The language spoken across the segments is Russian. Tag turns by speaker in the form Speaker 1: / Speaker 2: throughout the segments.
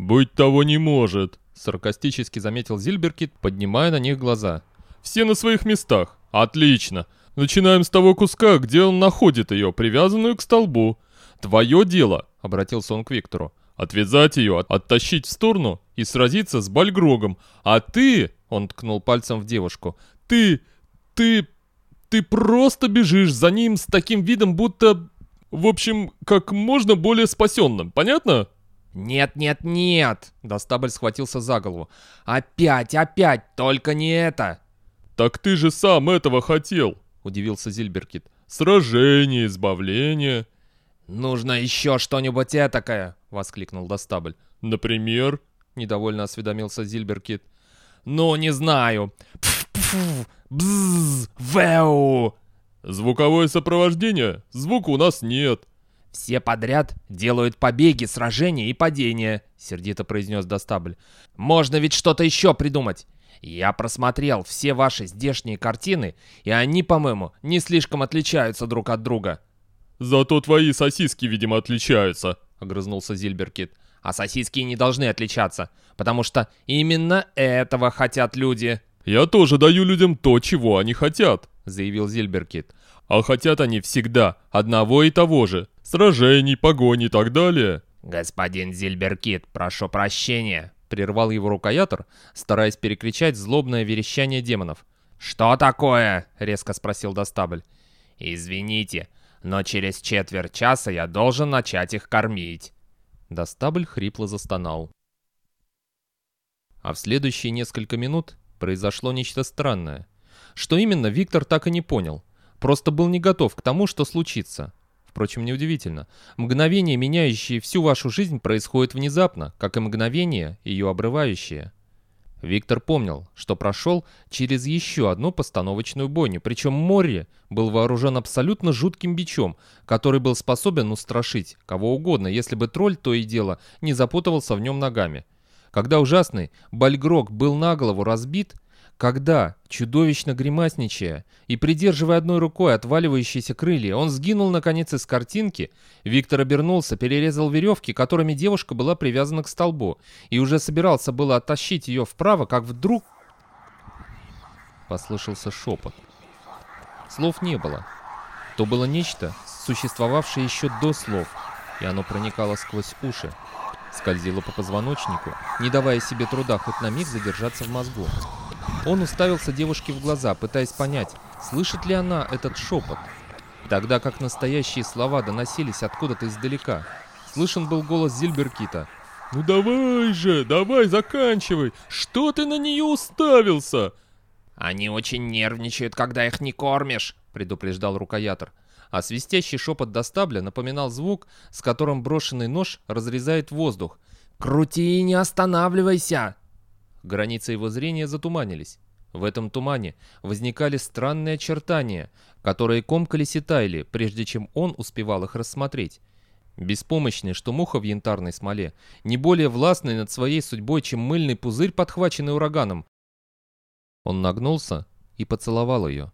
Speaker 1: «Быть того не может», — саркастически заметил Зильберкит, поднимая на них глаза. «Все на своих местах. Отлично. Начинаем с того куска, где он находит ее, привязанную к столбу. Твое дело», — обратился он к Виктору, — «отвязать ее, оттащить в сторону и сразиться с Бальгрогом. А ты...» — он ткнул пальцем в девушку. «Ты... ты... ты просто бежишь за ним с таким видом, будто... в общем, как можно более спасенным. Понятно?»
Speaker 2: «Нет, нет, нет!» Достабль схватился за голову. «Опять, опять! Только не это!»
Speaker 1: «Так ты же сам этого хотел!» Удивился Зильберкит. «Сражение, избавление!»
Speaker 2: «Нужно еще что-нибудь этакое!» Воскликнул Достабль.
Speaker 1: «Например?»
Speaker 2: Недовольно осведомился Зильберкит. «Ну, не знаю. Пф-пф, бзз, вэу!»
Speaker 1: «Звуковое сопровождение? Звука у нас нет!»
Speaker 2: «Все подряд делают побеги, сражения и падения», — сердито произнес Достабль. «Можно ведь что-то еще придумать. Я просмотрел все ваши здешние картины, и они, по-моему, не слишком отличаются друг от друга».
Speaker 1: «Зато твои сосиски, видимо, отличаются», —
Speaker 2: огрызнулся Зильберкит. «А сосиски не должны отличаться, потому что именно этого хотят люди».
Speaker 1: «Я тоже даю людям то, чего они хотят», —
Speaker 2: заявил Зильберкит.
Speaker 1: «А хотят они всегда одного и того же сражений, погони и так далее.
Speaker 2: «Господин Зильберкит, прошу прощения», — прервал его рукоятор, стараясь перекричать злобное верещание демонов. «Что такое?» — резко спросил Достабль. «Извините, но через четверть часа я должен начать их кормить». Достабль хрипло застонал. А в следующие несколько минут произошло нечто странное. Что именно, Виктор так и не понял. Просто был не готов к тому, что случится. Впрочем, неудивительно. Мгновение, меняющее всю вашу жизнь, происходит внезапно, как и мгновение, ее обрывающее. Виктор помнил, что прошел через еще одну постановочную бойню, причем Морри был вооружен абсолютно жутким бичом, который был способен устрашить кого угодно, если бы тролль то и дело не запутывался в нем ногами. Когда ужасный Бальгрок был на голову разбит, когда, чудовищно гримасничая и придерживая одной рукой отваливающиеся крылья, он сгинул наконец из картинки, Виктор обернулся, перерезал веревки, которыми девушка была привязана к столбу, и уже собирался было оттащить ее вправо, как вдруг... Послышался шепот. Слов не было. То было нечто, существовавшее еще до слов, и оно проникало сквозь уши, скользило по позвоночнику, не давая себе труда хоть на миг задержаться в мозгу. Он уставился девушке в глаза, пытаясь понять, слышит ли она этот шепот. Тогда как настоящие слова доносились откуда-то издалека. Слышен был голос Зильберкита.
Speaker 1: «Ну давай же, давай, заканчивай! Что ты на нее уставился?»
Speaker 2: «Они очень нервничают, когда их не кормишь», — предупреждал рукоятор. А свистящий шепот Достабля напоминал звук, с которым брошенный нож разрезает воздух. «Крути и не останавливайся!» Границы его зрения затуманились. В этом тумане возникали странные очертания, которые комкались и таяли, прежде чем он успевал их рассмотреть. Беспомощный, что муха в янтарной смоле, не более властный над своей судьбой, чем мыльный пузырь, подхваченный ураганом. Он нагнулся и поцеловал ее.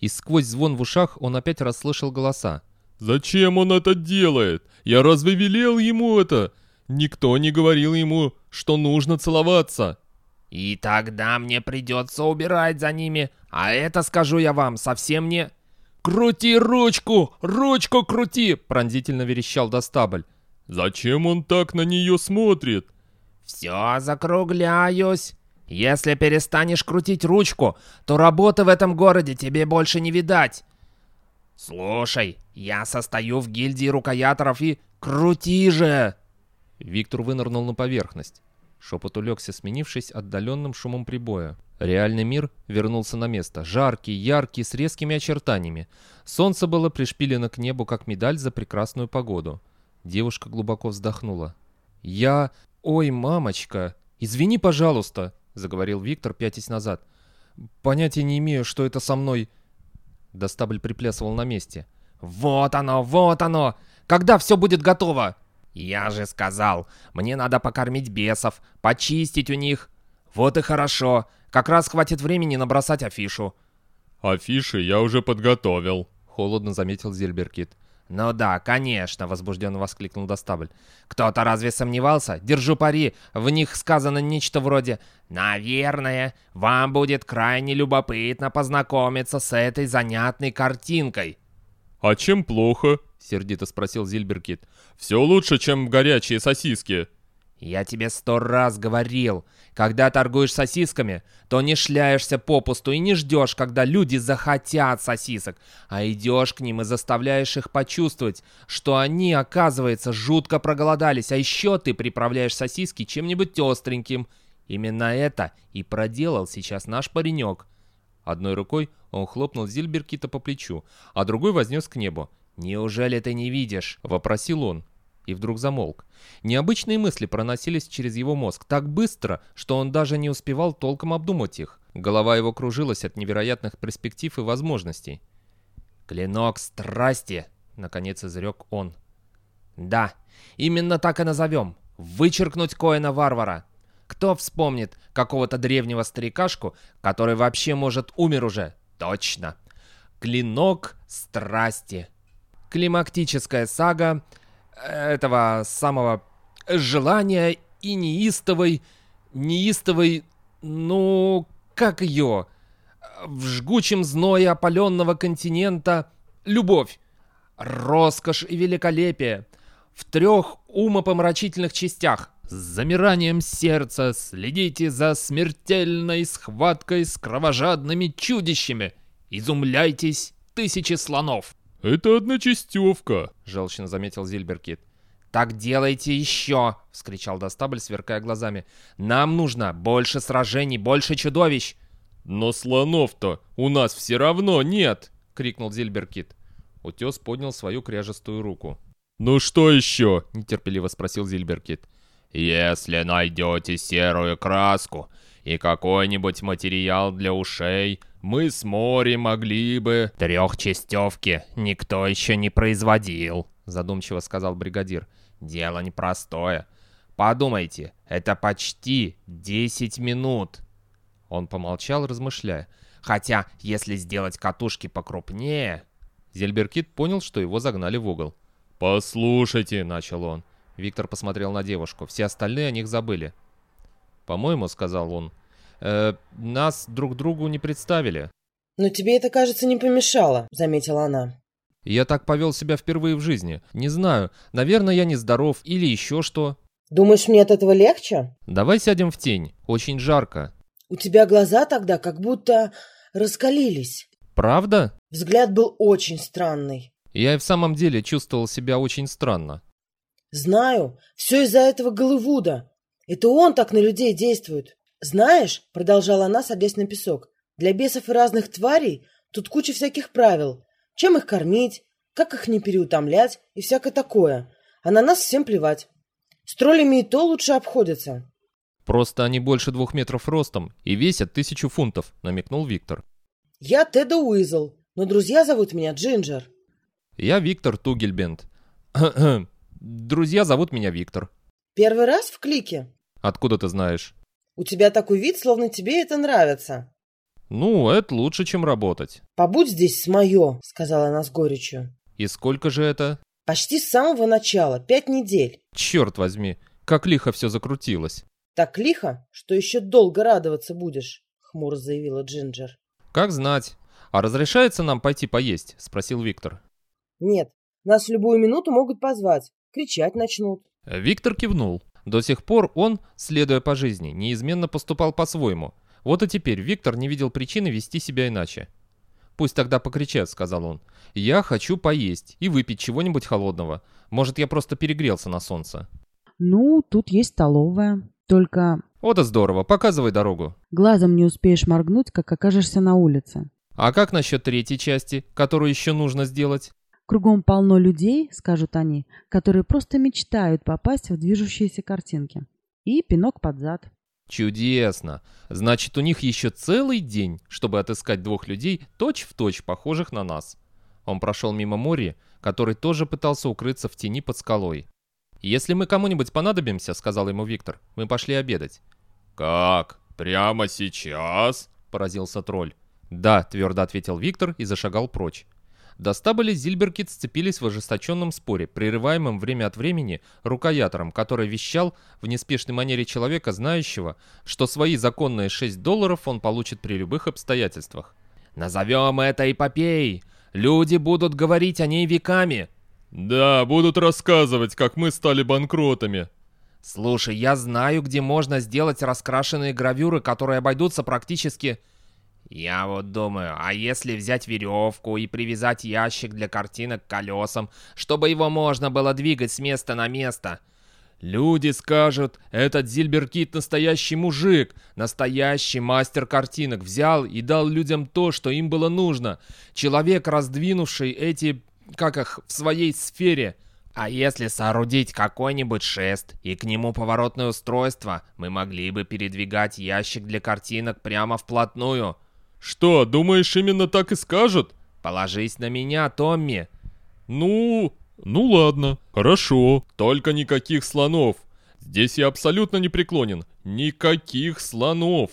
Speaker 2: И сквозь звон в ушах он опять расслышал голоса.
Speaker 1: «Зачем он это делает? Я разве велел ему это? Никто не говорил ему, что нужно целоваться!»
Speaker 2: «И тогда мне придется убирать за ними, а это, скажу я вам, совсем не...» «Крути ручку! Ручку крути!» — пронзительно верещал Достабль.
Speaker 1: «Зачем он так на нее смотрит?»
Speaker 2: «Все закругляюсь. Если перестанешь крутить ручку, то работы в этом городе тебе больше не видать. Слушай, я состою в гильдии рукояторов и... Крути же!» Виктор вынырнул на поверхность. Шепот улегся, сменившись отдаленным шумом прибоя. Реальный мир вернулся на место. Жаркий, яркий, с резкими очертаниями. Солнце было пришпилено к небу, как медаль за прекрасную погоду. Девушка глубоко вздохнула. «Я... Ой, мамочка! Извини, пожалуйста!» — заговорил Виктор, пятясь назад. «Понятия не имею, что это со мной...» Достабль приплясывал на месте. «Вот оно, вот оно! Когда все будет готово?» «Я же сказал, мне надо покормить бесов, почистить у них». «Вот и хорошо. Как раз хватит времени набросать афишу».
Speaker 1: «Афиши я уже подготовил», —
Speaker 2: холодно заметил Зельберкит. «Ну да, конечно!» — возбужденно воскликнул Достабль. «Кто-то разве сомневался? Держу пари, в них сказано нечто вроде «Наверное, вам будет крайне любопытно познакомиться с этой занятной картинкой».
Speaker 1: «А чем плохо?» — сердито спросил Зильберкит. «Все лучше, чем горячие сосиски».
Speaker 2: «Я тебе сто раз говорил, когда торгуешь сосисками, то не шляешься попусту и не ждешь, когда люди захотят сосисок, а идешь к ним и заставляешь их почувствовать, что они, оказывается, жутко проголодались, а еще ты приправляешь сосиски чем-нибудь остреньким. Именно это и проделал сейчас наш паренек». Одной рукой он хлопнул Зильберкита по плечу, а другой вознес к небу. «Неужели ты не видишь?» — вопросил он и вдруг замолк. Необычные мысли проносились через его мозг так быстро, что он даже не успевал толком обдумать их. Голова его кружилась от невероятных перспектив и возможностей. «Клинок страсти!» — наконец изрек он. «Да, именно так и назовем. Вычеркнуть Коэна-варвара. Кто вспомнит какого-то древнего старикашку, который вообще, может, умер уже? Точно. Клинок страсти. Климактическая сага этого самого желания и неистовой, неистовой, ну, как ее, в жгучем зное опаленного континента любовь, роскошь и великолепие в трех умопомрачительных частях. С замиранием сердца следите за смертельной схваткой с кровожадными чудищами. Изумляйтесь тысячи слонов.
Speaker 1: «Это одночастевка», —
Speaker 2: желчно заметил Зильберкит. «Так делайте еще!» — вскричал Достабль, сверкая глазами. «Нам нужно больше сражений, больше чудовищ!»
Speaker 1: «Но слонов-то у нас все равно нет!» — крикнул Зильберкит. Утес поднял свою кряжестую руку. «Ну что еще?» — нетерпеливо спросил Зильберкит.
Speaker 2: «Если найдете серую краску и какой-нибудь материал для ушей, мы с Мори могли бы...» «Трехчастевки никто еще не производил», — задумчиво сказал бригадир. «Дело непростое. Подумайте, это почти 10 минут». Он помолчал, размышляя. «Хотя, если сделать катушки покрупнее...»
Speaker 1: Зельберкит понял, что его загнали в угол. «Послушайте», — начал он. Виктор посмотрел на девушку. Все остальные о них забыли. «По-моему», — сказал он, — э, нас друг другу не представили».
Speaker 3: «Но тебе это, кажется, не помешало», — заметила она.
Speaker 1: «Я так повел себя впервые в жизни. Не знаю, наверное, я нездоров или еще что».
Speaker 3: «Думаешь, мне от этого легче?»
Speaker 1: «Давай сядем в тень. Очень жарко».
Speaker 3: «У тебя глаза тогда как будто раскалились».
Speaker 1: «Правда?»
Speaker 3: Взгляд был очень странный.
Speaker 1: Я и в самом деле чувствовал себя очень странно.
Speaker 3: «Знаю. Все из-за этого Голливуда. Это он так на людей действует. «Знаешь», — продолжала она, садясь на песок, «для бесов и разных тварей тут куча всяких правил. Чем их кормить, как их не переутомлять и всякое такое. А на нас всем плевать. С троллями и то лучше обходятся».
Speaker 1: «Просто они больше двух метров ростом и весят тысячу фунтов», — намекнул Виктор.
Speaker 3: «Я Теда Уизл, но друзья зовут меня Джинджер».
Speaker 1: «Я Виктор Тугельбенд. Друзья зовут меня Виктор».
Speaker 3: «Первый раз в клике?»
Speaker 1: «Откуда ты знаешь?»
Speaker 3: У тебя такой вид, словно тебе это нравится.
Speaker 1: Ну, это лучше, чем работать.
Speaker 3: Побудь здесь с мое, сказала она с горечью.
Speaker 1: И сколько же это?
Speaker 3: Почти с самого начала, пять недель.
Speaker 1: Черт возьми, как лихо все закрутилось.
Speaker 3: Так лихо, что еще долго радоваться будешь, хмуро заявила Джинджер.
Speaker 1: Как знать. А разрешается нам пойти поесть? Спросил Виктор.
Speaker 3: Нет, нас в любую минуту могут позвать. Кричать начнут.
Speaker 1: Виктор кивнул. До сих пор он, следуя по жизни, неизменно поступал по-своему. Вот и теперь Виктор не видел причины вести себя иначе. «Пусть тогда покричат», — сказал он. «Я хочу поесть и выпить чего-нибудь холодного. Может, я просто перегрелся на солнце».
Speaker 4: «Ну, тут есть столовая. Только...»
Speaker 1: «Вот и здорово. Показывай дорогу».
Speaker 4: «Глазом не успеешь моргнуть, как окажешься на улице».
Speaker 1: «А как насчет третьей части, которую еще нужно сделать?»
Speaker 4: Кругом полно людей, скажут они, которые просто мечтают попасть в движущиеся картинки. И пинок под зад.
Speaker 1: Чудесно. Значит, у них еще целый день, чтобы отыскать двух людей, точь-в-точь точь похожих на нас. Он прошел мимо Мори, который тоже пытался укрыться в тени под скалой. «Если мы кому-нибудь понадобимся», — сказал ему Виктор, — «мы пошли обедать».
Speaker 2: «Как? Прямо сейчас?» — поразился тролль.
Speaker 1: «Да», — твердо ответил Виктор и зашагал прочь.
Speaker 2: Достабель и Зильберкит сцепились в ожесточенном споре, прерываемом время от времени рукоятором, который вещал в неспешной манере человека, знающего, что свои законные 6 долларов он получит при любых обстоятельствах. «Назовем это эпопеей! Люди будут говорить о ней веками!»
Speaker 1: «Да, будут рассказывать, как мы стали банкротами».
Speaker 2: «Слушай, я знаю, где можно сделать раскрашенные гравюры, которые обойдутся практически...» «Я вот думаю, а если взять веревку и привязать ящик для картинок к колесам, чтобы его можно было двигать с места на место?» Люди скажут, этот Зильберкит настоящий мужик, настоящий мастер картинок, взял и дал людям то, что им было нужно. Человек, раздвинувший эти, как их, в своей сфере. А если соорудить какой-нибудь шест и к нему поворотное устройство, мы могли бы передвигать ящик для картинок прямо вплотную.
Speaker 1: Что, думаешь, именно так и скажут?
Speaker 2: Положись на меня, Томми.
Speaker 1: Ну, ну ладно, хорошо, только никаких слонов. Здесь я абсолютно непреклонен. Никаких слонов.